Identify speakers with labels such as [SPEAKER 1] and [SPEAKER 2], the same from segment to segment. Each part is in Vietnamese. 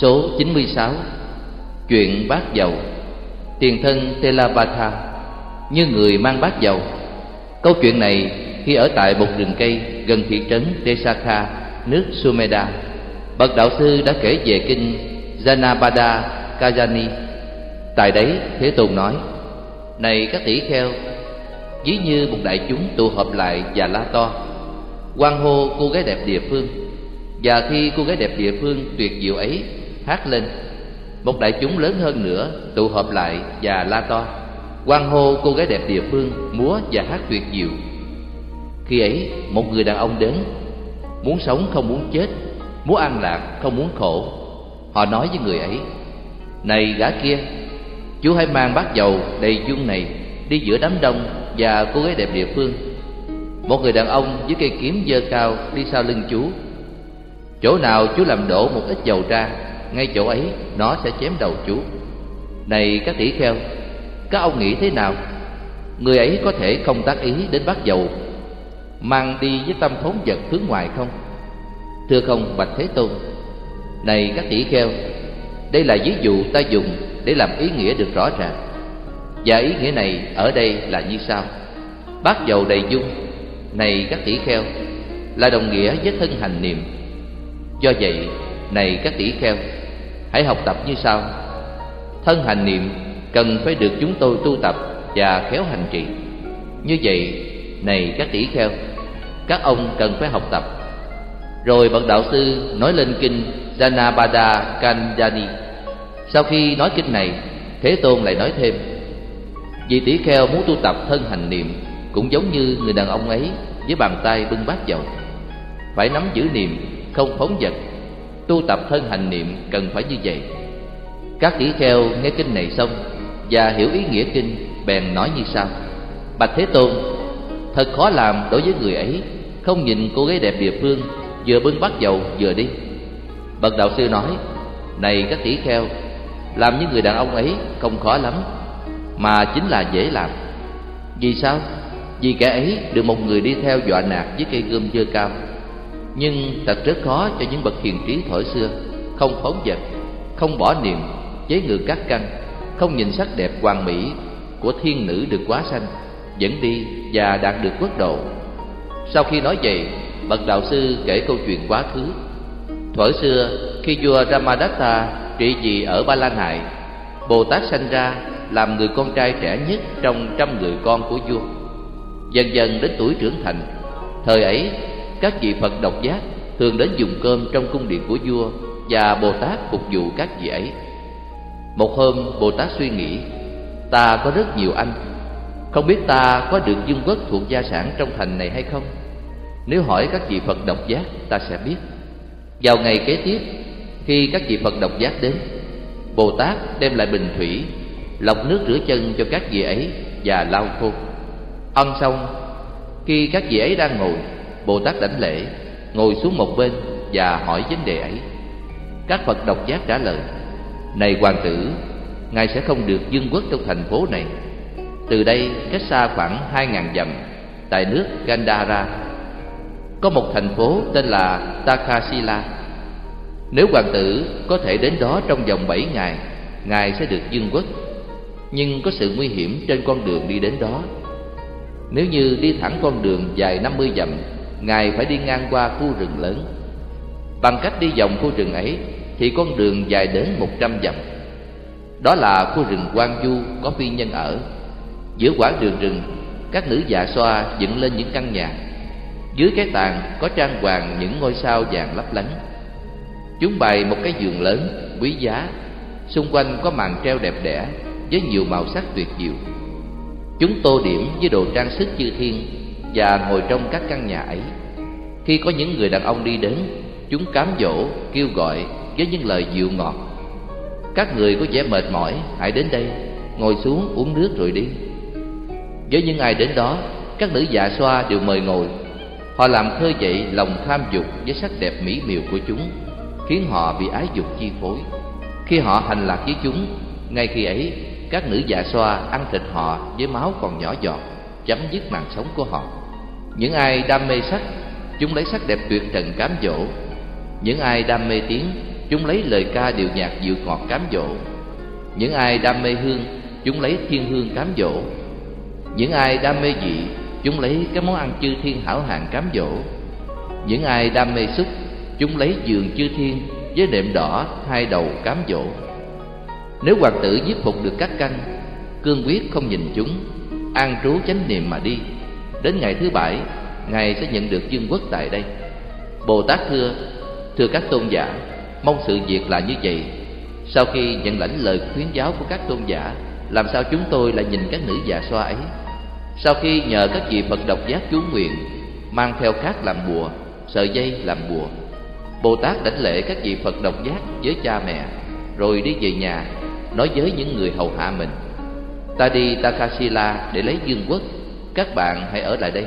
[SPEAKER 1] Số 96 Chuyện bát dầu Tiền thân Telabatha Như người mang bát dầu Câu chuyện này khi ở tại một rừng cây gần thị trấn Desakha, nước Sumeda. Bậc đạo sư đã kể về kinh Janapada Kajani. Tại đấy Thế Tôn nói Này các tỷ kheo Ví như một đại chúng tụ họp lại và la to. Quan hô cô gái đẹp địa phương Và khi cô gái đẹp địa phương tuyệt diệu ấy hát lên. Một đại chúng lớn hơn nữa tụ họp lại và la to. Quan hô cô gái đẹp địa phương, múa và hát tuyệt diệu. Khi ấy, một người đàn ông đến. Muốn sống không muốn chết, Muốn an lạc không muốn khổ. Họ nói với người ấy, Này gã kia, Chú hãy mang bát dầu đầy dung này Đi giữa đám đông và cô gái đẹp địa phương. Một người đàn ông với cây kiếm dơ cao đi sau lưng chú. Chỗ nào chú làm đổ một ít dầu ra ngay chỗ ấy, nó sẽ chém đầu chú Này các tỷ kheo, Các ông nghĩ thế nào? Người ấy có thể không tác ý đến bát dầu, Mang đi với tâm phóng vật hướng ngoài không? Thưa không, Bạch Thế Tôn. Này các tỷ kheo, Đây là ví dụ ta dùng để làm ý nghĩa được rõ ràng. Và ý nghĩa này ở đây là như sau. Bát dầu đầy dung. Này các tỷ kheo, Là đồng nghĩa với thân hành niệm. Do vậy, Này các tỷ kheo Hãy học tập như sau. Thân hành niệm cần phải được chúng tôi tu tập Và khéo hành trì. Như vậy, Này các tỷ kheo, Các ông cần phải học tập. Rồi bậc đạo sư nói lên kinh Janapada Kanjani. Sau khi nói kinh này, Thế Tôn lại nói thêm, Vị tỷ kheo muốn tu tập thân hành niệm Cũng giống như người đàn ông ấy Với bàn tay bưng bát dầu. Phải nắm giữ niệm, Không phóng vật Tu tập thân hành niệm cần phải như vậy. Các tỷ kheo nghe kinh này xong Và hiểu ý nghĩa kinh, Bèn nói như sau. Bạch Thế Tôn, Thật khó làm đối với người ấy, Không nhìn cô gái đẹp địa phương, vừa bưng bát dầu vừa đi. Bậc đạo sư nói, này các tỷ kheo, làm như người đàn ông ấy không khó lắm, mà chính là dễ làm. Vì sao? Vì kẻ ấy được một người đi theo dọa nạt với cây gươm dơ cao nhưng thật rất khó cho những bậc hiền trí thổi xưa. Không phóng vật không bỏ niệm chế ngự các căn, không nhìn sắc đẹp hoàn mỹ của thiên nữ được quá sanh dẫn đi và đạt được quốc độ. Sau khi nói vậy, bậc đạo sư kể câu chuyện quá khứ. Thuở xưa, khi vua ramadatta trị vì ở ba la nại bồ tát sanh ra làm người con trai trẻ nhất trong trăm người con của vua. Dần dần đến tuổi trưởng thành, thời ấy các vị phật độc giác thường đến dùng cơm trong cung điện của vua và bồ tát phục vụ các vị ấy. Một hôm, bồ tát suy nghĩ, ta có rất nhiều anh, không biết ta có được dương quốc thuộc gia sản trong thành này hay không? Nếu hỏi các vị Phật độc giác, ta sẽ biết. Vào ngày kế tiếp, Khi các vị Phật độc giác đến, Bồ Tát đem lại bình thủy, Lọc nước rửa chân cho các vị ấy Và lau khô. Ăn xong, Khi các vị ấy đang ngồi Bồ Tát đảnh lễ Ngồi xuống một bên Và hỏi vấn đề ấy Các Phật độc giác trả lời Này hoàng tử Ngài sẽ không được dương quốc trong thành phố này Từ đây cách xa khoảng hai ngàn dặm Tại nước Gandhara có một thành phố tên là Takasila. Nếu hoàng tử có thể đến đó trong vòng bảy ngày, ngài sẽ được dương quốc. Nhưng có sự nguy hiểm trên con đường đi đến đó. Nếu như đi thẳng con đường dài năm mươi dặm, ngài phải đi ngang qua khu rừng lớn. Bằng cách đi vòng khu rừng ấy thì con đường dài đến một trăm dặm. Đó là khu rừng quan du có phi nhân ở. Giữa quãng đường rừng, các nữ dạ xoa dựng lên những căn nhà dưới cái tàn có trang hoàng những ngôi sao vàng lấp lánh Chúng bày một cái giường lớn, quý giá Xung quanh có màn treo đẹp đẽ Với nhiều màu sắc tuyệt diệu Chúng tô điểm với đồ trang sức chư thiên Và ngồi trong các căn nhà ấy khi có những người đàn ông đi đến Chúng cám dỗ, kêu gọi Với những lời dịu ngọt. Các người có vẻ mệt mỏi Hãy đến đây Ngồi xuống uống nước rồi đi. Với những ai đến đó Các nữ dạ xoa đều mời ngồi. Họ làm khơi dậy lòng tham dục với sắc đẹp mỹ miều của chúng Khiến họ bị ái dục chi phối. Khi họ hành lạc với chúng Ngay khi ấy các nữ dạ xoa ăn thịt họ với máu còn nhỏ giọt Chấm dứt mạng sống của họ. Những ai đam mê sắc Chúng lấy sắc đẹp tuyệt trần cám dỗ. Những ai đam mê tiếng, Chúng lấy lời ca điệu nhạc dịu ngọt cám dỗ. Những ai đam mê hương, Chúng lấy thiên hương cám dỗ. Những ai đam mê dị, Chúng lấy cái món ăn chư thiên hảo hạng cám dỗ. Những ai đam mê xúc, Chúng lấy giường chư thiên Với đệm đỏ hai đầu cám dỗ. Nếu hoàng tử giết phục được các canh Cương quyết không nhìn chúng, An trú chánh niệm mà đi. Đến ngày thứ bảy Ngài sẽ nhận được dương quốc tại đây. Bồ Tát thưa Thưa các tôn giả, Mong sự việc là như vậy. Sau khi nhận lãnh lời khuyến giáo của các tôn giả, Làm sao chúng tôi lại nhìn các nữ già xoa ấy? Sau khi nhờ các vị Phật độc giác chú nguyện, Mang theo khác làm bùa, Sợi dây làm bùa Bồ Tát đảnh lễ các vị Phật độc giác với cha mẹ, Rồi đi về nhà, Nói với những người hầu hạ mình, Ta đi Takasila để lấy dương quốc, Các bạn hãy ở lại đây.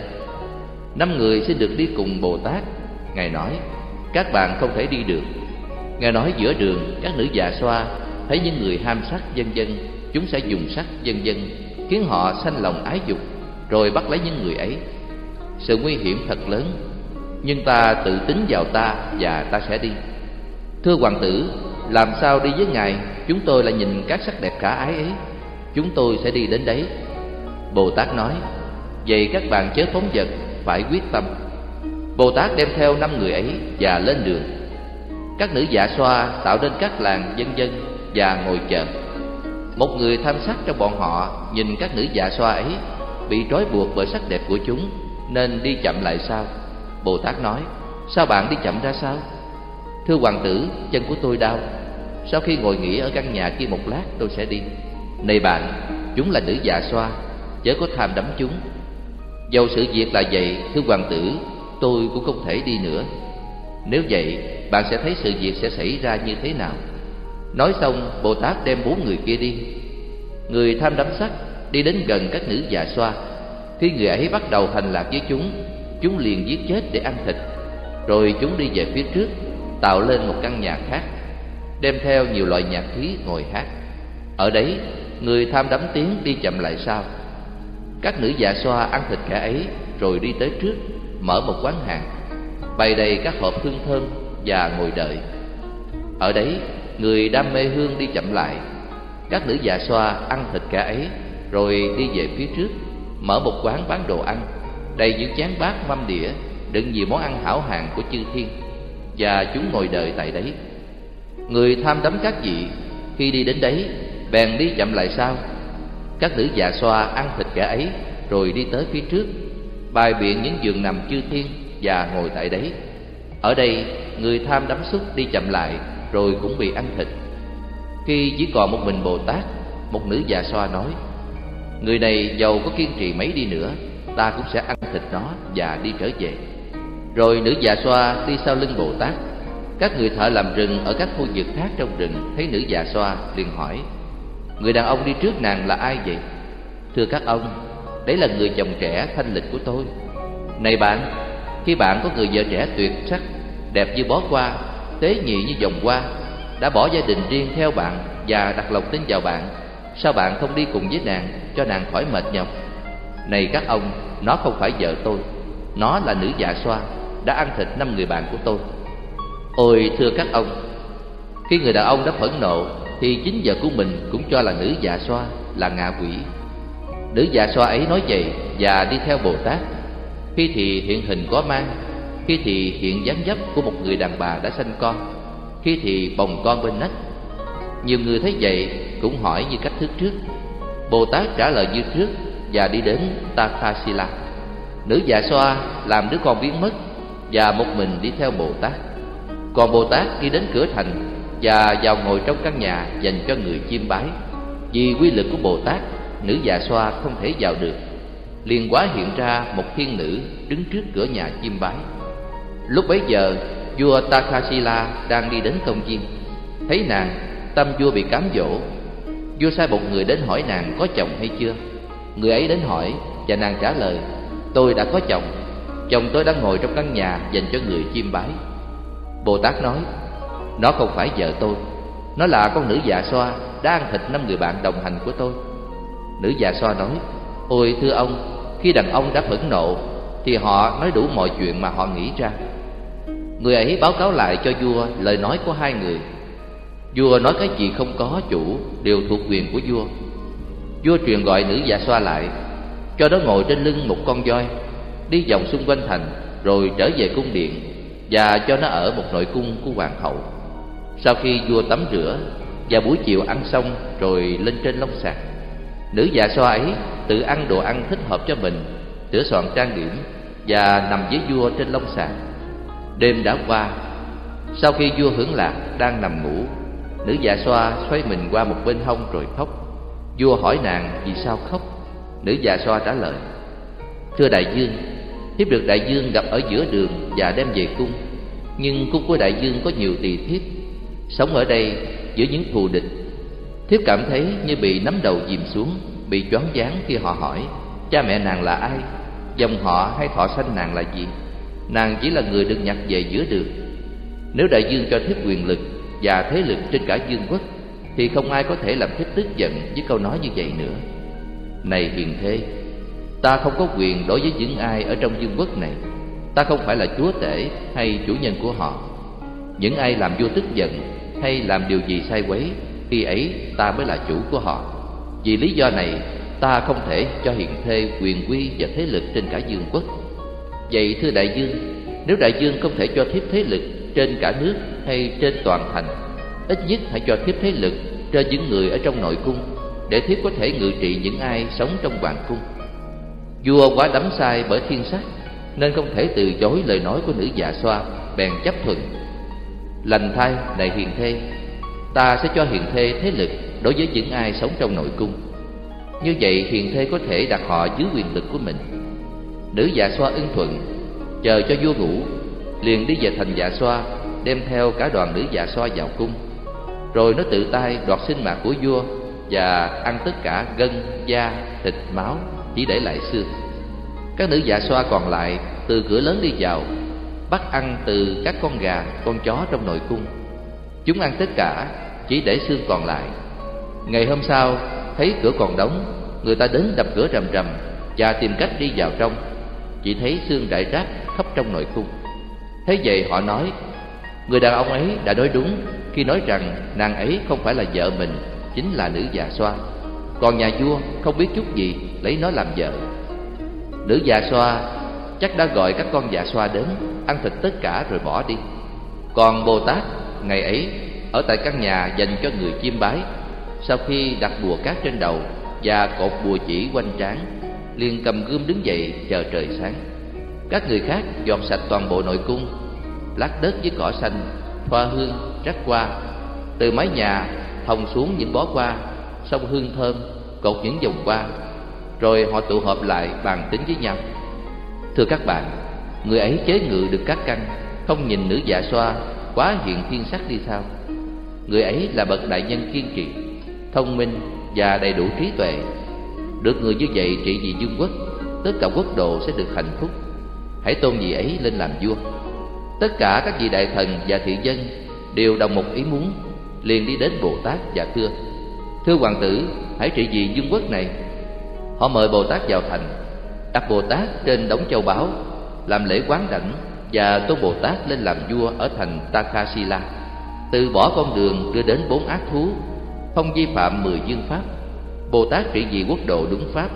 [SPEAKER 1] Năm người sẽ được đi cùng Bồ Tát. Ngài nói, Các bạn không thể đi được. Ngài nói giữa đường, các nữ già xoa, Thấy những người ham sắc dân dân, Chúng sẽ dùng sắc dân dân, Khiến họ sanh lòng ái dục, Rồi bắt lấy những người ấy. Sự nguy hiểm thật lớn, Nhưng ta tự tính vào ta Và ta sẽ đi. Thưa hoàng tử, Làm sao đi với ngài? Chúng tôi là nhìn các sắc đẹp khả ái ấy. Chúng tôi sẽ đi đến đấy. Bồ Tát nói, Vậy các bạn chớ phóng vật phải quyết tâm. Bồ Tát đem theo năm người ấy Và lên đường. Các nữ dạ xoa tạo nên các làng dân dân Và ngồi chờ. Một người tham sắc trong bọn họ Nhìn các nữ dạ xoa ấy Bị trói buộc bởi sắc đẹp của chúng Nên đi chậm lại sao Bồ Tát nói Sao bạn đi chậm ra sao? Thưa hoàng tử chân của tôi đau. Sau khi ngồi nghỉ ở căn nhà kia một lát tôi sẽ đi. Này bạn, chúng là nữ dạ xoa, chớ có tham đắm chúng. Dầu sự việc là vậy, thưa hoàng tử, tôi cũng không thể đi nữa. Nếu vậy, bạn sẽ thấy sự việc sẽ xảy ra như thế nào. Nói xong, Bồ Tát đem bốn người kia đi. Người tham đắm sắc đi đến gần các nữ dạ xoa. Khi người ấy bắt đầu hành lạc với chúng, chúng liền giết chết để ăn thịt. Rồi chúng đi về phía trước, tạo lên một căn nhà khác, đem theo nhiều loại nhạc khí ngồi hát. Ở đấy, người tham đắm tiếng đi chậm lại sau các nữ dạ xoa ăn thịt kẻ ấy, rồi đi tới trước, mở một quán hàng, bày đầy các hộp hương thơm và ngồi đợi. Ở đấy, người đam mê hương đi chậm lại. Các nữ dạ xoa ăn thịt kẻ ấy, rồi đi về phía trước, mở một quán bán đồ ăn, đầy những chén bát mâm đĩa, đựng nhiều món ăn hảo hạng của chư thiên, và chúng ngồi đợi tại đấy. Người tham đắm các vị, khi đi đến đấy, bèn đi chậm lại sau các nữ dạ xoa ăn thịt kẻ ấy, rồi đi tới phía trước bài biện những giường nằm chư thiên và ngồi tại đấy. Ở đây, người tham đắm xúc đi chậm lại, rồi cũng bị ăn thịt. Khi chỉ còn một mình bồ tát, một nữ dạ xoa nói, người này giàu có kiên trì mấy đi nữa, ta cũng sẽ ăn thịt nó và đi trở về. Rồi nữ dạ xoa đi sau lưng bồ tát. Các người thợ làm rừng ở các khu vực khác trong rừng thấy nữ dạ xoa liền hỏi Người đàn ông đi trước nàng là ai vậy? Thưa các ông, đấy là người chồng trẻ thanh lịch của tôi. Này bạn, khi bạn có người vợ trẻ tuyệt sắc Đẹp như bó hoa, tế nhị như vòng hoa Đã bỏ gia đình riêng theo bạn và đặt lòng tin vào bạn Sao bạn không đi cùng với nàng cho nàng khỏi mệt nhọc? Này các ông, nó không phải vợ tôi Nó là nữ dạ xoa Đã ăn thịt năm người bạn của tôi. Ôi thưa các ông Khi người đàn ông đã phẫn nộ thì chính vợ của mình cũng cho là nữ dạ xoa, là ngạ quỷ. Nữ dạ xoa ấy nói vậy và đi theo bồ tát. Khi thì hiện hình có mang, khi thì hiện dáng dấp của một người đàn bà đã sanh con, khi thì bồng con bên nách. Nhiều người thấy vậy cũng hỏi như cách thức trước. Bồ tát trả lời như trước và đi đến tathasila nữ dạ xoa làm đứa con biến mất và một mình đi theo bồ tát. Còn bồ tát đi đến cửa thành và vào ngồi trong căn nhà dành cho người chiêm bái. Vì quy lực của bồ tát, nữ già xoa không thể vào được. Liền quá hiện ra một thiên nữ đứng trước cửa nhà chiêm bái. Lúc bấy giờ, vua takasila đang đi đến công viên. Thấy nàng, tâm vua bị cám dỗ. Vua sai một người đến hỏi nàng có chồng hay chưa. Người ấy đến hỏi, và nàng trả lời, tôi đã có chồng. Chồng tôi đang ngồi trong căn nhà dành cho người chiêm bái. Bồ tát nói nó không phải vợ tôi. Nó là con nữ dạ xoa Đã ăn thịt năm người bạn đồng hành của tôi. Nữ dạ xoa nói, Ôi thưa ông, Khi đàn ông đã phẫn nộ Thì họ nói đủ mọi chuyện mà họ nghĩ ra. Người ấy báo cáo lại cho vua lời nói của hai người. Vua nói cái gì không có chủ Đều thuộc quyền của vua. Vua truyền gọi nữ dạ xoa lại, Cho nó ngồi trên lưng một con voi, Đi vòng xung quanh thành, Rồi trở về cung điện Và cho nó ở một nội cung của hoàng hậu. Sau khi vua tắm rửa Và buổi chiều ăn xong Rồi lên trên lông sạc, Nữ dạ xoa ấy tự ăn đồ ăn thích hợp cho mình Sửa soạn trang điểm Và nằm với vua trên lông sạc. Đêm đã qua, Sau khi vua hưởng lạc đang nằm ngủ, Nữ dạ xoa xoay mình qua một bên hông rồi khóc. Vua hỏi nàng vì sao khóc. Nữ dạ xoa trả lời, Thưa đại dương Thiếp được đại dương gặp ở giữa đường và đem về cung, Nhưng cung của đại dương có nhiều tỳ thiếp Sống ở đây giữa những thù địch. Thiếp cảm thấy như bị nắm đầu dìm xuống, Bị choáng váng khi họ hỏi, Cha mẹ nàng là ai? Dòng họ hay thọ sanh nàng là gì? Nàng chỉ là người được nhặt về giữa đường. Nếu đại dương cho thiếp quyền lực Và thế lực trên cả dương quốc, Thì không ai có thể làm thiếp tức giận Với câu nói như vậy nữa. Này hiền thế, Ta không có quyền đối với những ai ở trong dương quốc này. Ta không phải là chúa tể hay chủ nhân của họ. Những ai làm vua tức giận hay làm điều gì sai quấy, Khi ấy ta mới là chủ của họ. Vì lý do này, ta không thể cho hiền thê quyền quy và thế lực trên cả dương quốc. Vậy thưa đại dương Nếu đại dương không thể cho thiếp thế lực trên cả nước hay trên toàn thành, Ít nhất hãy cho thiếp thế lực trên những người ở trong nội cung, Để thiếp có thể ngự trị những ai sống trong hoàng cung. Vua quá đắm sai bởi thiên sắc, Nên không thể từ chối lời nói của nữ dạ xoa, Bèn chấp thuận. Lành thai đại hiền thê. Ta sẽ cho hiền thê thế lực Đối với những ai sống trong nội cung. Như vậy hiền thê có thể đặt họ dưới quyền lực của mình. Nữ dạ xoa ưng thuận Chờ cho vua ngủ Liền đi về thành dạ xoa Đem theo cả đoàn nữ dạ xoa vào cung. Rồi nó tự tay đoạt sinh mạng của vua Và ăn tất cả gân, da, thịt, máu Chỉ để lại xương. Các nữ dạ xoa còn lại Từ cửa lớn đi vào Bắt ăn từ các con gà, con chó trong nội cung. Chúng ăn tất cả Chỉ để xương còn lại. Ngày hôm sau Thấy cửa còn đóng Người ta đến đập cửa rầm rầm Và tìm cách đi vào trong. Chỉ thấy xương rải rác khắp trong nội cung. Thế vậy họ nói người đàn ông ấy đã nói đúng khi nói rằng nàng ấy không phải là vợ mình chính là nữ già xoa. Còn nhà vua không biết chút gì lấy nó làm vợ. Nữ già xoa chắc đã gọi các con dạ xoa đến, ăn thịt tất cả rồi bỏ đi. Còn bồ tát, ngày ấy, ở tại căn nhà dành cho người chiêm bái, sau khi đặt bùa cát trên đầu và cột bùa chỉ quanh trán, liền cầm gươm đứng dậy chờ trời sáng. Các người khác dọn sạch toàn bộ nội cung, lát đất với cỏ xanh thoa hương, rắc qua từ mái nhà thòng xuống những bó hoa, sông hương thơm, cột những vòng hoa. Rồi họ tụ họp lại bàn tính với nhau thưa các bạn, người ấy chế ngự được các căn, không nhìn nữ dạ xoa, quá hiện thiên sắc đi sao? Người ấy là bậc đại nhân kiên trì, thông minh và đầy đủ trí tuệ. Được người như vậy trị vì dương quốc, Tất cả quốc độ sẽ được hạnh phúc. Hãy tôn vị ấy lên làm vua. Tất cả các vị đại thần và thị dân Đều đồng một ý muốn, Liền đi đến Bồ Tát và thưa. Thưa hoàng tử, Hãy trị vì dương quốc này. Họ mời Bồ Tát vào thành. Đặt Bồ Tát trên đống châu báu, Làm lễ quán đảnh Và tôn Bồ Tát lên làm vua ở thành Takasila. Từ bỏ con đường đưa đến bốn ác thú, Không vi phạm mười dương pháp, Bồ Tát trị vì quốc độ đúng pháp,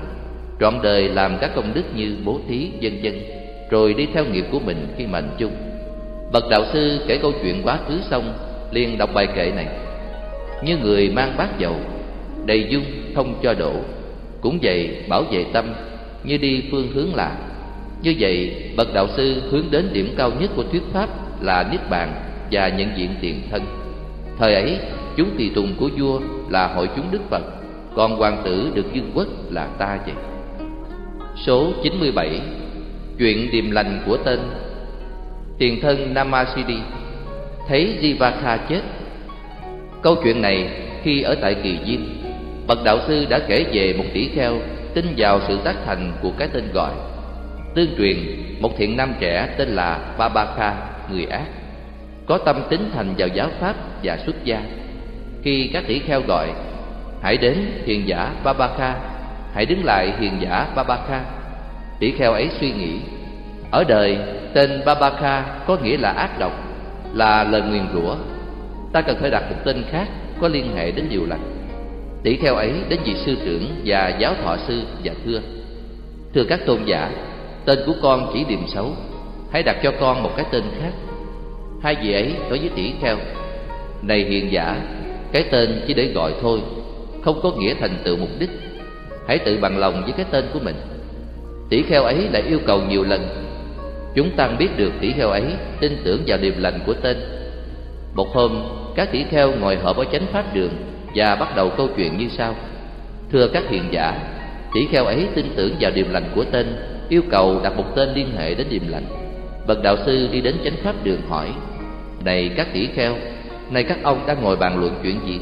[SPEAKER 1] Trọn đời làm các công đức như bố thí vân vân Rồi đi theo nghiệp của mình khi mệnh chung. Bậc đạo sư kể câu chuyện quá khứ xong, liền đọc bài kệ này. Như người mang bát dầu, Đầy dung không cho đổ, Cũng vậy bảo vệ tâm như đi phương hướng lạ Như vậy, bậc đạo sư hướng đến điểm cao nhất của thuyết pháp Là Niết Bàn và nhận diện tiền thân. Thời ấy, chúng tùy tùng của vua là hội chúng Đức Phật, còn hoàng tử được dương quốc là ta vậy. Số 97 Chuyện điềm lành của tên. Tiền thân Namasidi, Thấy Jivaka chết. Câu chuyện này khi ở tại Kỳ Diêm, Bậc đạo sư đã kể về một tỷ kheo Tin vào sự tác thành của cái tên gọi Tương truyền một thiện nam trẻ tên là Babaka Người ác Có tâm tính thành vào giáo pháp và xuất gia Khi các tỷ kheo gọi Hãy đến hiền giả Babaka Hãy đứng lại hiền giả Babaka Tỷ kheo ấy suy nghĩ Ở đời, tên Babaka có nghĩa là ác độc, là lời nguyền rủa. Ta cần phải đặt một tên khác có liên hệ đến điều lành. Tỷ theo ấy đến vị sư trưởng và giáo thọ sư và thưa: Thưa các tôn giả, tên của con chỉ điềm xấu, hãy đặt cho con một cái tên khác. Hai vị ấy nói với tỷ theo Này hiền giả, cái tên chỉ để gọi thôi, không có nghĩa thành tựu mục đích. Hãy tự bằng lòng với cái tên của mình. Tỷ kheo ấy lại yêu cầu nhiều lần Chúng tăng biết được tỷ kheo ấy tin tưởng vào điềm lành của tên Một hôm, các tỷ kheo ngồi họp ở chánh pháp đường và bắt đầu câu chuyện như sau. Thưa các hiền giả, tỷ kheo ấy tin tưởng vào điềm lành của tên Yêu cầu đặt một tên liên hệ đến điềm lành. Bậc đạo sư đi đến chánh pháp đường hỏi Này các tỷ kheo, này các ông đang ngồi bàn luận chuyện gì?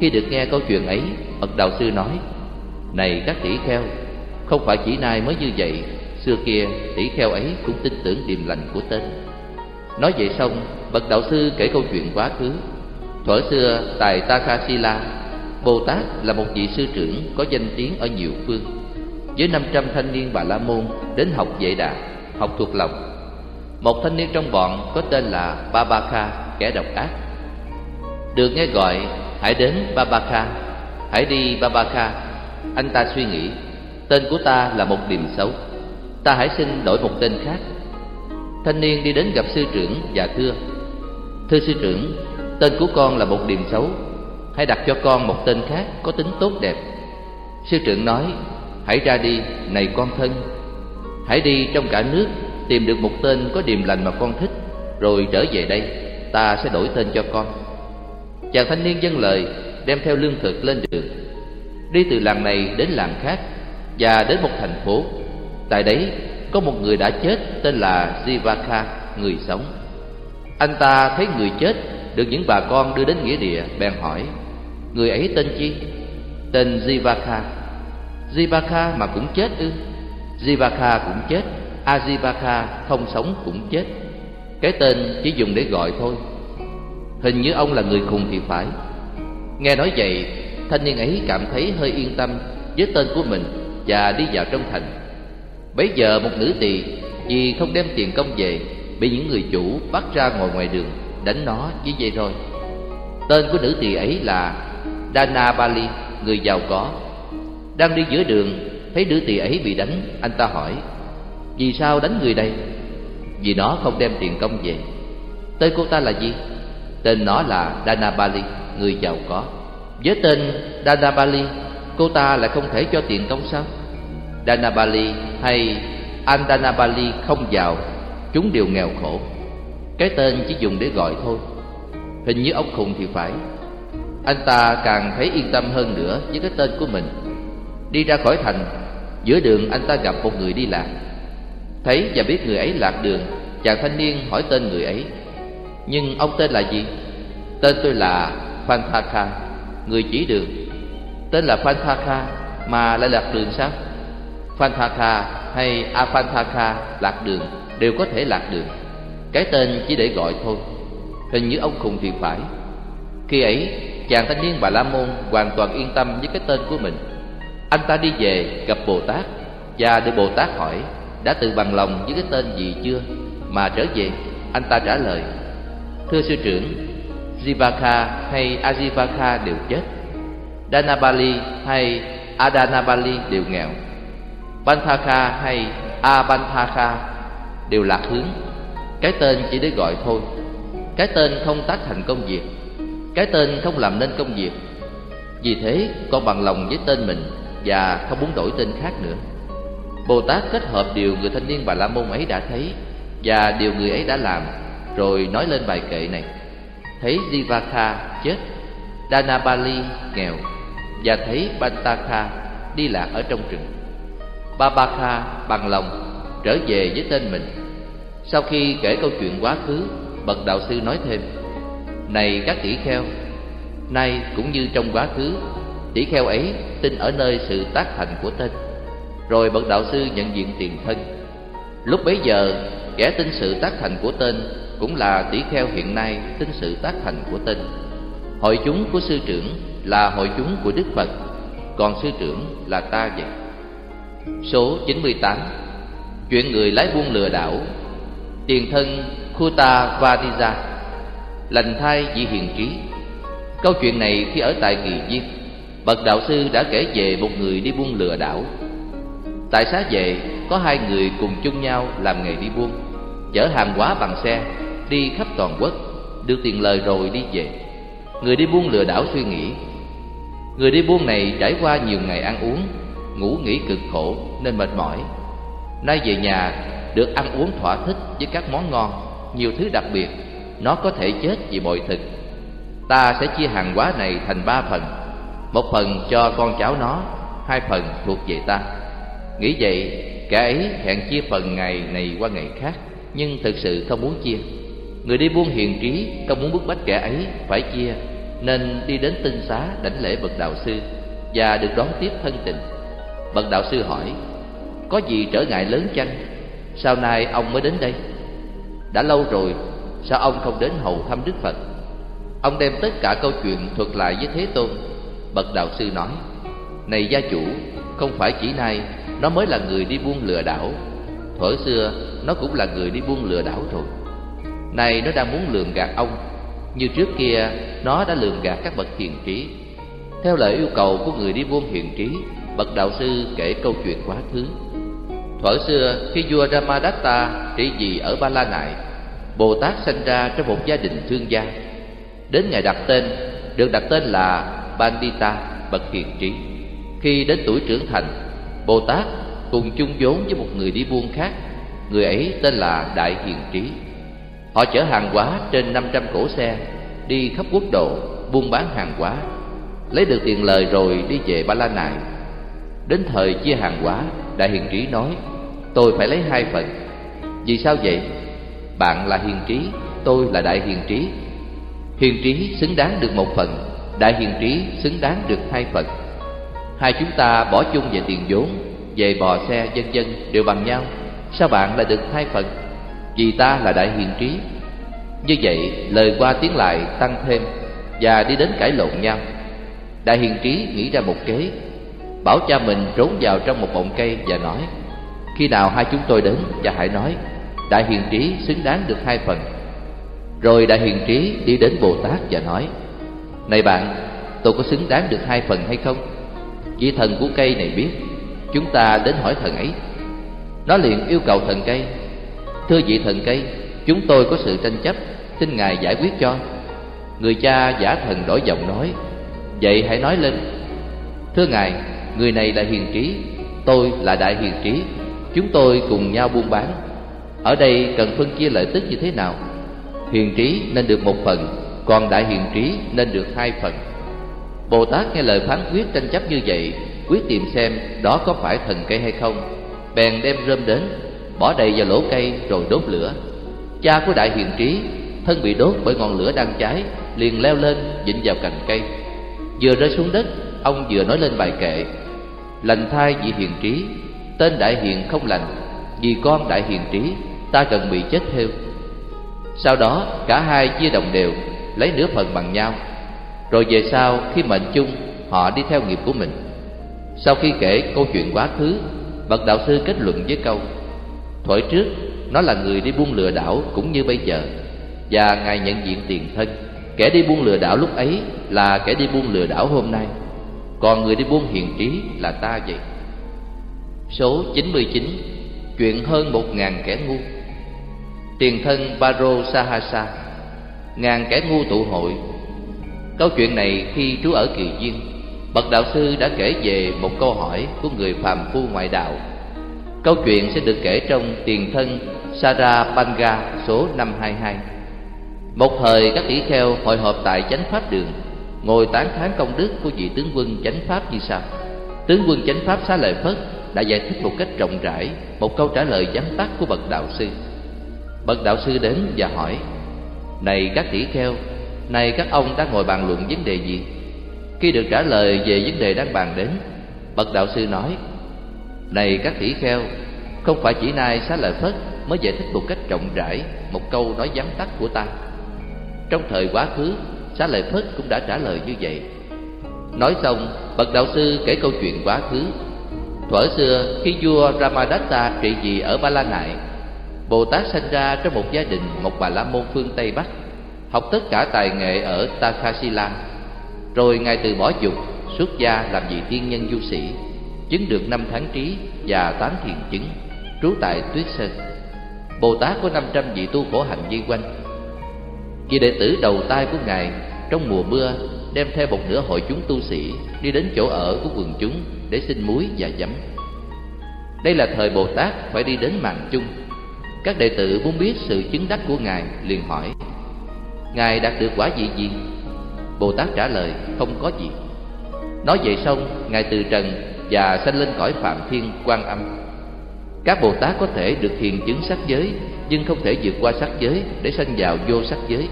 [SPEAKER 1] Khi được nghe câu chuyện ấy, bậc đạo sư nói Này các tỷ kheo, không phải chỉ nay mới như vậy Xưa kia tỷ kheo ấy cũng tin tưởng điềm lành của tên. Nói vậy xong Bậc đạo sư kể câu chuyện quá khứ. Thuở xưa tại Takasila Bồ Tát là một vị sư trưởng có danh tiếng ở nhiều phương. Với 500 thanh niên Bà La Môn đến học dạy đà, học thuộc lòng. Một thanh niên trong bọn có tên là Babaka, kẻ độc ác. Được nghe gọi, hãy đến Babaka, hãy đi Babaka. Anh ta suy nghĩ Tên của ta là một điềm xấu Ta hãy xin đổi một tên khác. Thanh niên đi đến gặp sư trưởng và thưa Thưa sư trưởng Tên của con là một điềm xấu. Hãy đặt cho con một tên khác có tính tốt đẹp. Sư trưởng nói Hãy ra đi, này con thân. Hãy đi trong cả nước Tìm được một tên có điềm lành mà con thích Rồi trở về đây Ta sẽ đổi tên cho con. Chàng thanh niên dân lời Đem theo lương thực lên đường. Đi từ làng này đến làng khác và đến một thành phố. Tại đấy có một người đã chết tên là Jivaka, người sống. Anh ta thấy người chết được những bà con đưa đến nghĩa địa, bèn hỏi: "Người ấy tên chi?" "Tên Jivaka." "Jivaka mà cũng chết ư?" "Jivaka cũng chết, Ajivaka không sống cũng chết." Cái tên chỉ dùng để gọi thôi. Hình như ông là người khùng thì phải. Nghe nói vậy, thanh niên ấy cảm thấy hơi yên tâm với tên của mình và đi vào trong thành bấy giờ một nữ tỳ vì không đem tiền công về bị những người chủ bắt ra ngồi ngoài đường đánh nó với vậy rồi. Tên của nữ tỳ ấy là Dana Bali người giàu có. Đang đi giữa đường, thấy nữ tỳ ấy bị đánh, anh ta hỏi, vì sao đánh người đây? Vì nó không đem tiền công về. Tên cô ta là gì? Tên nó là Dana Bali người giàu có. Với tên Dana Bali cô ta lại không thể cho tiền công sao? Danabali hay Andanabali không giàu, Chúng đều nghèo khổ. Cái tên chỉ dùng để gọi thôi Hình như ông khùng thì phải Anh ta càng thấy yên tâm hơn nữa với cái tên của mình Đi ra khỏi thành, Giữa đường anh ta gặp một người đi lạc Thấy và biết người ấy lạc đường, Chàng thanh niên hỏi tên người ấy Nhưng ông tên là gì? Tên tôi là Phantaka Người chỉ đường Tên là Phantaka Mà lại lạc đường sao? Phantaka hay Aphantaka lạc đường đều có thể lạc đường. Cái tên chỉ để gọi thôi. Hình như ông khùng thì phải. Khi ấy, chàng thanh niên Bà La Môn hoàn toàn yên tâm với cái tên của mình. Anh ta đi về gặp Bồ Tát và được Bồ Tát hỏi đã tự bằng lòng với cái tên gì chưa mà trở về anh ta trả lời thưa sư trưởng Jivaka hay Ajivaka đều chết Danabali hay Adanabali đều nghèo Banthaka hay Abanthaka đều lạc hướng cái tên chỉ để gọi thôi. Cái tên không tác thành công việc. Cái tên không làm nên công việc. Vì thế, con bằng lòng với tên mình Và không muốn đổi tên khác nữa. Bồ Tát kết hợp điều người thanh niên Bà La Môn ấy đã thấy Và điều người ấy đã làm, Rồi nói lên bài kệ này. Thấy divatha chết Danabali nghèo, Và thấy Bantakha đi lạc ở trong rừng. Babaka bằng lòng trở về với tên mình. Sau khi kể câu chuyện quá khứ, bậc đạo sư nói thêm: "Này các tỷ kheo, nay cũng như trong quá khứ, tỷ kheo ấy tin ở nơi sự tác thành của tên." Rồi bậc đạo sư nhận diện tiền thân. Lúc bấy giờ, kẻ tin sự tác thành của tên cũng là tỷ kheo hiện nay tin sự tác thành của tên. Hội chúng của sư trưởng là hội chúng của Đức Phật, còn sư trưởng là ta vậy. Số 98 Chuyện người lái buôn lừa đảo Tiền thân Khuta Vadija Lành thai vị hiền trí. Câu chuyện này khi ở tại Kỳ Diên Bậc đạo sư đã kể về một người đi buôn lừa đảo. Tại xá vệ, có hai người cùng chung nhau làm nghề đi buôn, Chở hàng hóa bằng xe Đi khắp toàn quốc Được tiền lời rồi đi về. Người đi buôn lừa đảo suy nghĩ, Người đi buôn này trải qua nhiều ngày ăn uống, Ngủ nghỉ cực khổ nên mệt mỏi. Nay về nhà được ăn uống thỏa thích với các món ngon, Nhiều thứ đặc biệt, Nó có thể chết vì bội thực. Ta sẽ chia hàng hóa này thành ba phần, Một phần cho con cháu nó, Hai phần thuộc về ta. Nghĩ vậy, kẻ ấy hẹn chia phần ngày này qua ngày khác, Nhưng thực sự không muốn chia. Người đi buôn hiền trí, Không muốn bức bách kẻ ấy phải chia, Nên đi đến tinh xá đảnh lễ bậc đạo sư Và được đón tiếp thân tình. Bậc đạo sư hỏi, Có gì trở ngại lớn chăng? Sau này ông mới đến đây. Đã lâu rồi, Sao ông không đến hầu thăm Đức Phật? Ông đem tất cả câu chuyện thuật lại với Thế Tôn. Bậc đạo sư nói, Này gia chủ, Không phải chỉ nay, Nó mới là người đi buôn lừa đảo. Thuở xưa, Nó cũng là người đi buôn lừa đảo rồi Này nó đang muốn lường gạt ông. Như trước kia, Nó đã lường gạt các bậc hiền trí. Theo lời yêu cầu của người đi buôn hiền trí, Bậc đạo sư kể câu chuyện quá khứ. Thuở xưa, khi vua Ramadatta trị vì ở Ba La Nại Bồ Tát sinh ra trong một gia đình thương gia. Đến ngày đặt tên, Được đặt tên là Bandita, Bậc Hiền Trí. Khi đến tuổi trưởng thành, Bồ Tát cùng chung vốn với một người đi buôn khác, Người ấy tên là Đại Hiền Trí. Họ chở hàng hóa trên 500 cổ xe, Đi khắp quốc độ, buôn bán hàng hóa, Lấy được tiền lời rồi đi về Ba La Nại Đến thời chia hàng hóa Đại Hiền Trí nói, Tôi phải lấy hai phần. Vì sao vậy? Bạn là hiền trí, Tôi là đại hiền trí. Hiền trí xứng đáng được một phần, Đại hiền trí xứng đáng được hai phần. Hai chúng ta bỏ chung về tiền vốn, Về bò xe dân dân đều bằng nhau, Sao bạn lại được hai phần? Vì ta là đại hiền trí. Như vậy, lời qua tiếng lại tăng thêm Và đi đến cãi lộn nhau. Đại hiền trí nghĩ ra một kế Bảo cha mình trốn vào trong một bọng cây và nói Khi nào hai chúng tôi đến cha hãy nói Đại hiền trí xứng đáng được hai phần. Rồi đại hiền trí đi đến Bồ Tát và nói Này bạn, tôi có xứng đáng được hai phần hay không? Vị thần của cây này biết Chúng ta đến hỏi thần ấy. Nó liền yêu cầu thần cây Thưa vị thần cây Chúng tôi có sự tranh chấp Xin Ngài giải quyết cho. Người cha giả thần đổi giọng nói Vậy hãy nói lên. Thưa Ngài Người này là hiền trí, Tôi là đại hiền trí. Chúng tôi cùng nhau buôn bán. Ở đây cần phân chia lợi tức như thế nào? Hiền trí nên được một phần, Còn đại hiền trí nên được hai phần. Bồ Tát nghe lời phán quyết tranh chấp như vậy, Quyết tìm xem đó có phải thần cây hay không. Bèn đem rơm đến, Bỏ đầy vào lỗ cây rồi đốt lửa. Cha của đại hiền trí, Thân bị đốt bởi ngọn lửa đang cháy, Liền leo lên, vịnh vào cành cây. Vừa rơi xuống đất, Ông vừa nói lên bài kệ. Lành thai vì hiền trí. Tên đại hiền không lành, Vì con đại hiền trí, Ta cần bị chết theo. Sau đó, cả hai chia đồng đều, Lấy nửa phần bằng nhau. Rồi về sau, khi mệnh chung, Họ đi theo nghiệp của mình. Sau khi kể câu chuyện quá khứ, Bậc đạo sư kết luận với câu, Thuở trước, Nó là người đi buôn lừa đảo cũng như bây giờ, Và Ngài nhận diện tiền thân. Kẻ đi buôn lừa đảo lúc ấy Là kẻ đi buôn lừa đảo hôm nay còn người đi buôn hiền trí là ta vậy. Số 99 Chuyện hơn một ngàn kẻ ngu. Tiền thân Baro Sahasa, Ngàn kẻ ngu tụ hội. Câu chuyện này khi trú ở Kỳ Duyên, Bậc đạo sư đã kể về một câu hỏi của người phàm phu ngoại đạo. Câu chuyện sẽ được kể trong tiền thân Sarapanga số 522 Một thời các tỷ kheo hội họp tại chánh pháp đường ngồi tán thán công đức của vị tướng quân chánh pháp như sau. Tướng quân chánh pháp xá lợi phất đã giải thích một cách rộng rãi một câu trả lời vắn tắt của bậc đạo sư. Bậc đạo sư đến và hỏi, này các tỷ kheo, này các ông đang ngồi bàn luận vấn đề gì? Khi được trả lời về vấn đề đang bàn đến, bậc đạo sư nói, này các tỷ kheo, không phải chỉ nay xá lợi phất mới giải thích một cách rộng rãi một câu nói vắn tắt của ta. Trong thời quá khứ Xá Lợi Phất cũng đã trả lời như vậy. Nói xong Bậc đạo sư kể câu chuyện quá khứ. Thuở xưa khi vua Ramadatta trị vì ở Ba La Nại Bồ Tát sinh ra trong một gia đình một bà la môn phương Tây Bắc Học tất cả tài nghệ ở Takhasila Rồi Ngài từ bỏ dục, xuất gia làm vị tiên nhân du sĩ Chứng được năm tháng trí và tám thiền chứng Trú tại Tuyết Sơn. Bồ Tát có năm trăm vị tu khổ hạnh di quanh. Vì đệ tử đầu tay của Ngài trong mùa mưa, đem theo một nửa hội chúng tu sĩ đi đến chỗ ở của quần chúng để xin muối và giấm. Đây là thời Bồ Tát phải đi đến màn chung. Các đệ tử muốn biết sự chứng đắc của Ngài liền hỏi, Ngài đạt được quả gì gì? Bồ Tát trả lời, không có gì Nói vậy xong, Ngài từ trần và sanh lên cõi Phạm Thiên quan Âm Các Bồ Tát có thể được thiền chứng sắc giới, Nhưng không thể vượt qua sắc giới để sanh vào vô sắc giới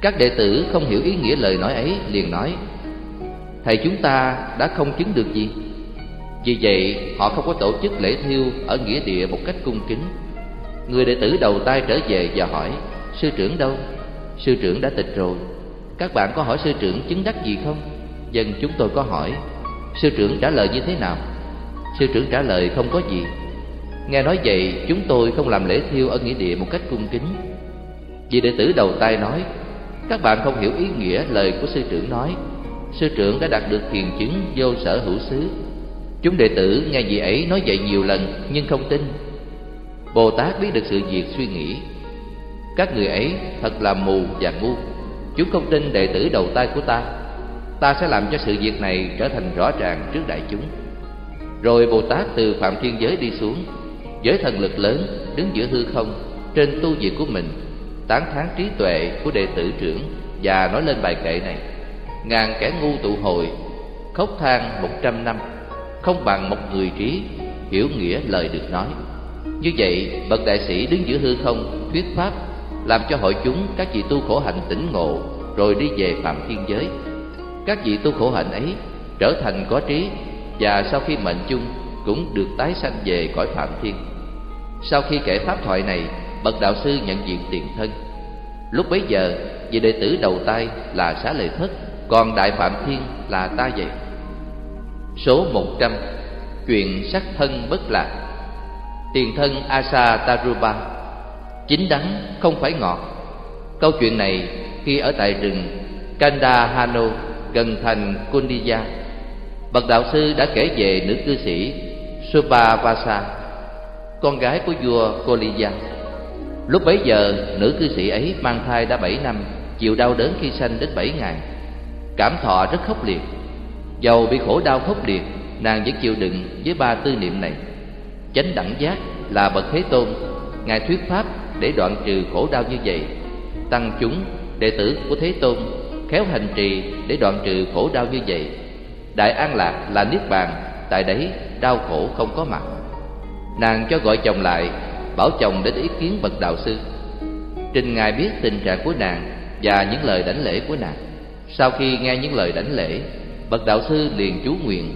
[SPEAKER 1] các đệ tử không hiểu ý nghĩa lời nói ấy, liền nói, Thầy chúng ta đã không chứng được gì Vì vậy, họ không có tổ chức lễ thiêu ở nghĩa địa một cách cung kính Người đệ tử đầu tay trở về và hỏi, Sư trưởng đâu? Sư trưởng đã tịch rồi Các bạn có hỏi sư trưởng chứng đắc gì không? Dân chúng tôi có hỏi, Sư trưởng trả lời như thế nào? Sư trưởng trả lời, không có gì Nghe nói vậy, chúng tôi không làm lễ thiêu ở nghĩa địa một cách cung kính vì đệ tử đầu tay nói các bạn không hiểu ý nghĩa lời của sư trưởng nói. Sư trưởng đã đạt được thiền chứng vô sở hữu xứ. Chúng đệ tử nghe vị ấy nói vậy nhiều lần, nhưng không tin. Bồ Tát biết được sự việc suy nghĩ. Các người ấy thật là mù và ngu. Chúng không tin đệ tử đầu tay của ta. Ta sẽ làm cho sự việc này trở thành rõ ràng trước đại chúng. Rồi Bồ Tát từ Phạm Thiên Giới đi xuống. Giới thần lực lớn đứng giữa hư không, Trên tu viện của mình. Tán thán trí tuệ của đệ tử trưởng Và nói lên bài kệ này. Ngàn kẻ ngu tụ hội, Khóc than một trăm năm, Không bằng một người trí, Hiểu nghĩa lời được nói. Như vậy, bậc đại sĩ đứng giữa hư không, Thuyết pháp, Làm cho hội chúng các vị tu khổ hạnh tỉnh ngộ, Rồi đi về phạm thiên giới. Các vị tu khổ hạnh ấy Trở thành có trí, Và sau khi mệnh chung Cũng được tái sanh về cõi phạm thiên. Sau khi kể pháp thoại này Bậc đạo sư nhận diện tiền thân. Lúc bấy giờ Vị đệ tử đầu tay là xá lợi thất, còn Đại Phạm Thiên là ta vậy. Số 100 Chuyện sắc thân bất lạc. Tiền thân Asa Taruba Chính đắng không phải ngọt. Câu chuyện này khi ở tại rừng Kandahano, gần thành Kundiya, Bậc đạo sư đã kể về nữ cư sĩ Subhavasa, Con gái của vua Koliya. Lúc bấy giờ nữ cư sĩ ấy mang thai đã bảy năm Chịu đau đớn khi sanh đến bảy ngày. Cảm thọ rất khốc liệt. Dầu bị khổ đau khốc liệt Nàng vẫn chịu đựng với ba tư niệm này. Chánh đẳng giác là bậc Thế Tôn Ngài thuyết pháp để đoạn trừ khổ đau như vậy Tăng chúng, đệ tử của Thế Tôn Khéo hành trì để đoạn trừ khổ đau như vậy. Đại an lạc là Niết Bàn Tại đấy đau khổ không có mặt. Nàng cho gọi chồng lại Bảo chồng đến ý kiến bậc đạo sư. Trình Ngài biết tình trạng của nàng Và những lời đảnh lễ của nàng. Sau khi nghe những lời đảnh lễ, Bậc đạo sư liền chú nguyện.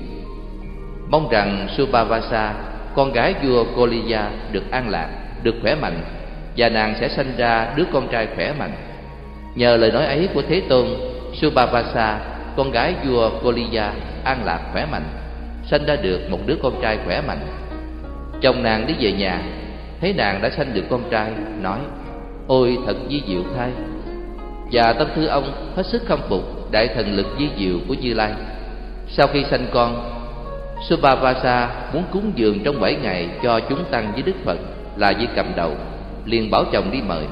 [SPEAKER 1] Mong rằng Subhavasa, Con gái vua Koliya, được an lạc, Được khỏe mạnh, Và nàng sẽ sanh ra đứa con trai khỏe mạnh. Nhờ lời nói ấy của Thế Tôn, Subhavasa, Con gái vua Koliya, an lạc khỏe mạnh, Sanh ra được một đứa con trai khỏe mạnh. Chồng nàng đi về nhà Thấy nàng đã sanh được con trai Nói Ôi thật di diệu thai và tâm thư ông hết sức khâm phục đại thần lực di diệu của Như Lai. Sau khi sanh con, Subhavasa muốn cúng dường trong bảy ngày cho chúng tăng với Đức Phật là di cầm đầu, liền bảo chồng đi mời.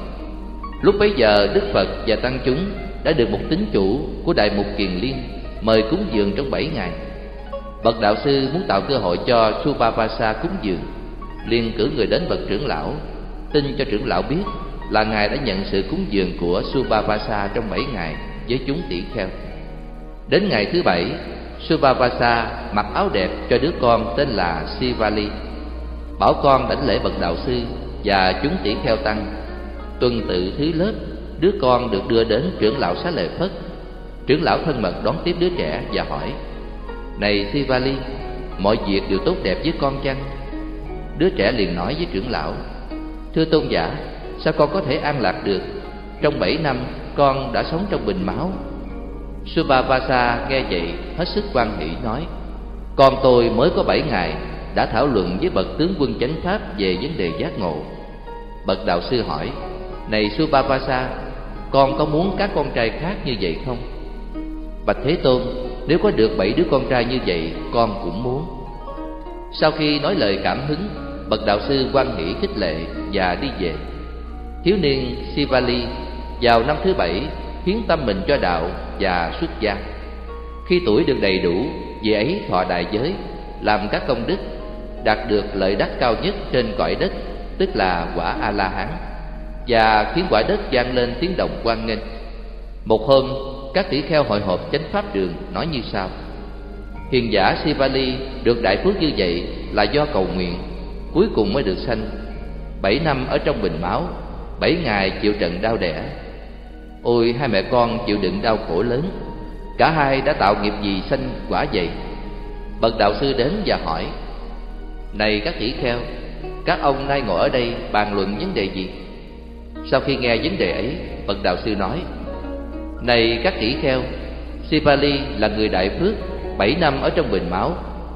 [SPEAKER 1] Lúc bấy giờ Đức Phật và tăng chúng đã được một tín chủ của Đại Mục Kiền Liên mời cúng dường trong bảy ngày. Bậc đạo sư muốn tạo cơ hội cho Subhavasa cúng dường, liền cử người đến bậc trưởng lão, tin cho trưởng lão biết là ngài đã nhận sự cúng dường của Subhavasa trong bảy ngày với chúng tỷ kheo. Đến ngày thứ bảy, Subhavasa mặc áo đẹp cho đứa con tên là Sivali, bảo con đảnh lễ bậc đạo sư và chúng tỷ kheo tăng. Tuần tự thứ lớp, đứa con được đưa đến trưởng lão xá lợi phất. Trưởng lão thân mật đón tiếp đứa trẻ và hỏi: "Này Sivali, mọi việc đều tốt đẹp với con chăng?" Đứa trẻ liền nói với trưởng lão: "Thưa tôn giả, Sao con có thể an lạc được Trong bảy năm con đã sống trong bình máu Subhavasa nghe vậy hết sức quan hỷ nói Con tôi mới có bảy ngày đã thảo luận với bậc tướng quân chánh pháp về vấn đề giác ngộ. Bậc đạo sư hỏi: "Này Subhavasa, con có muốn các con trai khác như vậy không?" Bạch Thế Tôn, nếu có được bảy đứa con trai như vậy, con cũng muốn. Sau khi nói lời cảm hứng, bậc đạo sư quan nghỉ khích lệ và đi về. Thiếu niên Sivali vào năm thứ bảy hiến tâm mình cho đạo và xuất gia. Khi tuổi được đầy đủ, về ấy thọ đại giới, làm các công đức, đạt được lợi đắc cao nhất trên cõi đất, tức là quả A La Hán, và khiến quả đất vang lên tiếng động quan nghênh. Một hôm, các tỷ kheo hội họp chánh pháp đường nói như sau: Hiền giả Sivali được đại phước như vậy là do cầu nguyện, cuối cùng mới được sanh. Bảy năm ở trong bình máu, bảy ngày chịu trận đau đẻ. Ôi hai mẹ con chịu đựng đau khổ lớn, cả hai đã tạo nghiệp gì sanh quả vậy? Bậc đạo sư đến và hỏi: Này các tỷ kheo, các ông nay ngồi ở đây bàn luận vấn đề gì? Sau khi nghe vấn đề ấy, bậc đạo sư nói: Này các tỷ kheo, Sivali là người đại phước bảy năm ở trong bình máu,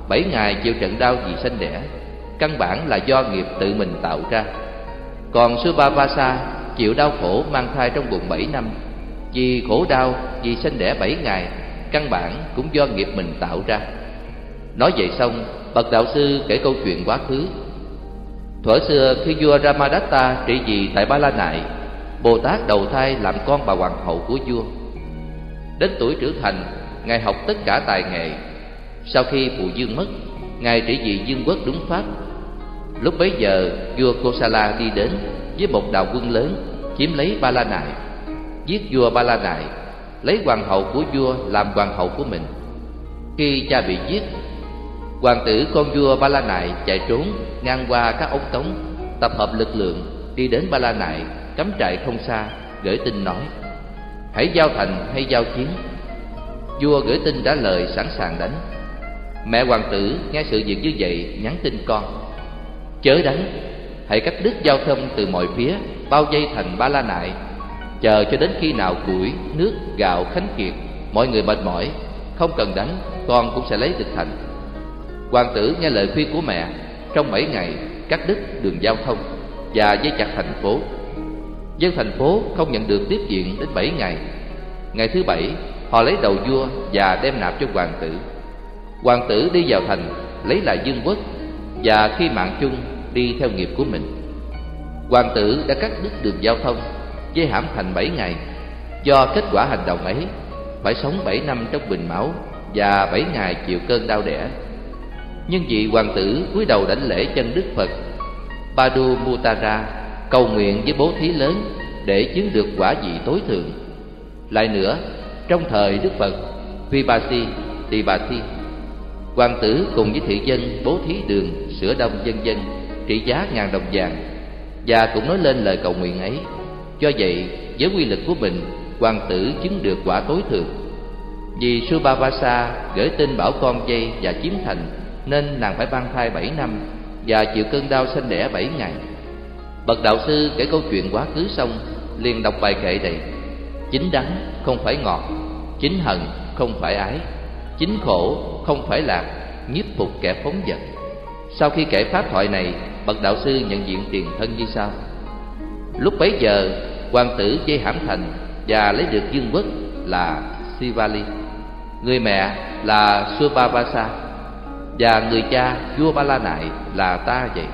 [SPEAKER 1] bảy ngày chịu trận đau vì sanh đẻ. Căn bản là do nghiệp tự mình tạo ra. Còn Subhavasa chịu đau khổ mang thai trong bụng bảy năm. Vì khổ đau, vì sanh đẻ bảy ngày, căn bản cũng do nghiệp mình tạo ra. Nói vậy xong, bậc đạo sư kể câu chuyện quá khứ. Thuở xưa khi vua Ramadatta trị vì tại Ba La Nại, Bồ Tát đầu thai làm con bà hoàng hậu của vua. Đến tuổi trưởng thành Ngài học tất cả tài nghệ. Sau khi phụ dương mất, Ngài trị vì dương quốc đúng pháp. Lúc bấy giờ, vua Kosala đi đến Với một đạo quân lớn, Chiếm lấy Ba La Nại. Giết vua Ba La Nại, Lấy hoàng hậu của vua làm hoàng hậu của mình. Khi cha bị giết, Hoàng tử con vua Ba La Nại chạy trốn ngang qua các ống cống Tập hợp lực lượng đi đến Ba La Nại, Cắm trại không xa, gửi tin nói, Hãy giao thành hay giao chiến Vua gửi tin trả lời sẵn sàng đánh. Mẹ hoàng tử nghe sự việc như vậy nhắn tin con. Chớ đánh Hãy cắt đứt giao thông từ mọi phía Bao dây thành ba la nại. Chờ cho đến khi nào củi, nước, gạo, khánh kiệt Mọi người mệt mỏi Không cần đánh Con cũng sẽ lấy được thành. Hoàng tử nghe lời khuyên của mẹ Trong bảy ngày cắt đứt đường giao thông Và dây chặt thành phố. Dân thành phố không nhận được tiếp diện đến bảy ngày. Ngày thứ bảy Họ lấy đầu vua và đem nạp cho hoàng tử. Hoàng tử đi vào thành, Lấy lại dương quốc Và khi mạng chung, đi theo nghiệp của mình. Hoàng tử đã cắt đứt đường giao thông Với hãm thành bảy ngày. Do kết quả hành động ấy, Phải sống bảy năm trong bình máu Và bảy ngày chịu cơn đau đẻ. Nhưng vị hoàng tử cúi đầu đảnh lễ chân Đức Phật, Badu Mutara Cầu nguyện với bố thí lớn Để chứng được quả vị tối thượng. Lại nữa trong thời Đức Phật Vipassi Tỳ Hoàng tử cùng với thị dân bố thí đường sửa đông dân dân, Trị giá ngàn đồng vàng. Và cũng nói lên lời cầu nguyện ấy. Do vậy, với quy lực của mình, Hoàng tử chứng được quả tối thượng. Vì Subhavasa gửi tin bảo con dây và chiếm thành, Nên nàng phải mang thai bảy năm Và chịu cơn đau sinh đẻ bảy ngày. Bậc đạo sư kể câu chuyện quá khứ xong, liền đọc bài kệ này Chính đắng không phải ngọt, Chính hận không phải ái, Chính khổ không phải lạc, Nhiếp phục kẻ phóng vật Sau khi kể pháp thoại này, Bậc đạo sư nhận diện tiền thân như sau. Lúc bấy giờ, Hoàng tử dây hãm thành Và lấy được dương quốc là Sivali. Người mẹ là Subhavasa Và người cha vua Ba La Nại là ta vậy.